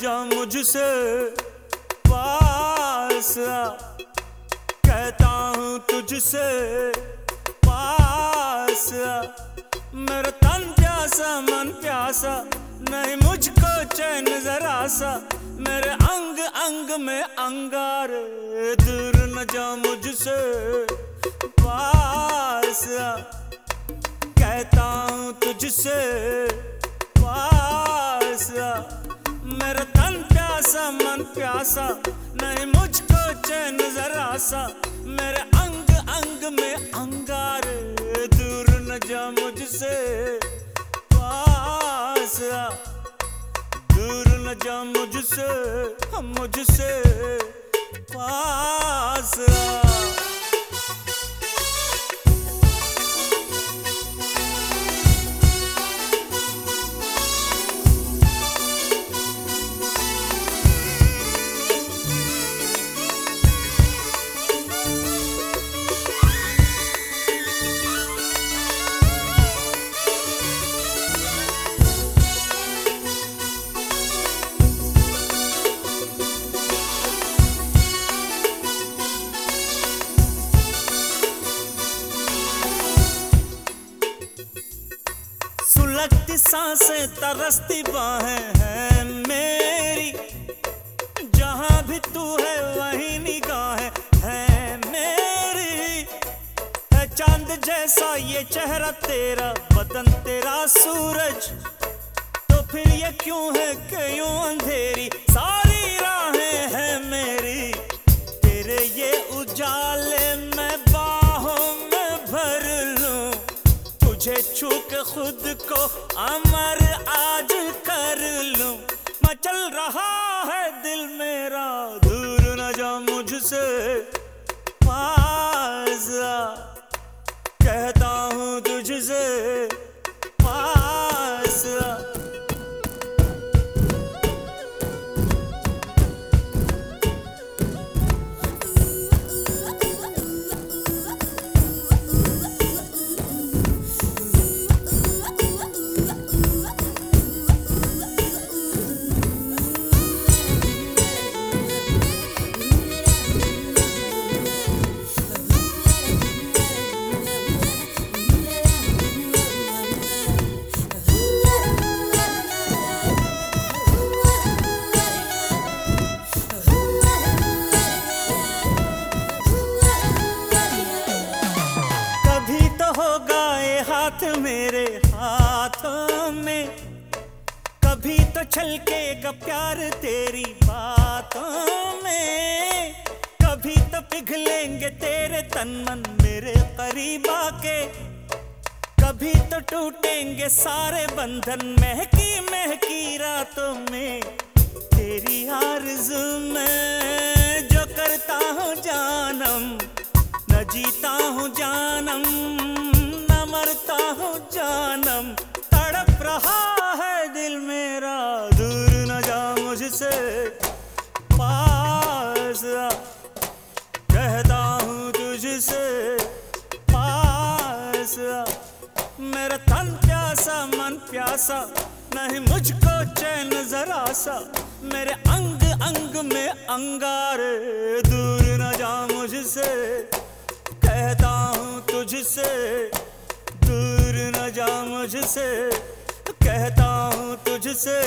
जा मुझसे पास कहता हूँ तुझसे पास मेरा तन प्यासा, मन प्यासा, नहीं मुझको चैन जरा सा। मेरे अंग अंग में अंगार दूर न जा मुझसे पास कहता हूँ तुझसे मन प्यासा, नहीं मुझको चैन जरा सा। मेरे अंग अंग में अंगार दूर न जा मुझसे। पास दूर न जा मुझसे मुझसे। पास आ। सुलगती साँसें तरसती बाहें हैं मेरी। जहाँ भी तू है, वही निगाहें है मेरी। है चाँद जैसा ये चेहरा तेरा, बदन तेरा सूरज। तो फिर ये क्यों है कि यूँ अंधेरी? सारी राहें हैं मेरी, तेरे ये उजाले के खुद को अमर आज कर लूँ। मचल रहा है दिल मेरा, दूर न जा मुझसे। कहता हूँ तुझसे। में। कभी तो छलकेगा प्यार तेरी बातों में। कभी तो पिघलेंगे तेरे तन मन मेरे करीब आके कभी तो टूटेंगे सारे बंधन महकी महकी रातों में। तेरी आरज़ू में जो करता हूँ जानम, न जीता हूँ जानम, न मरता हूँ जानम। रहा है दिल मेरा, दूर न जा मुझसे। पास कहता हूँ तुझसे। पास मेरा तन प्यासा, मन प्यासा, नहीं मुझको चैन जरा सा। मेरे अंग अंग में अंगार, दूर न जा मुझसे। कहता हूँ तुझसे, दूर न जा मुझसे। कहता हूँ तुझसे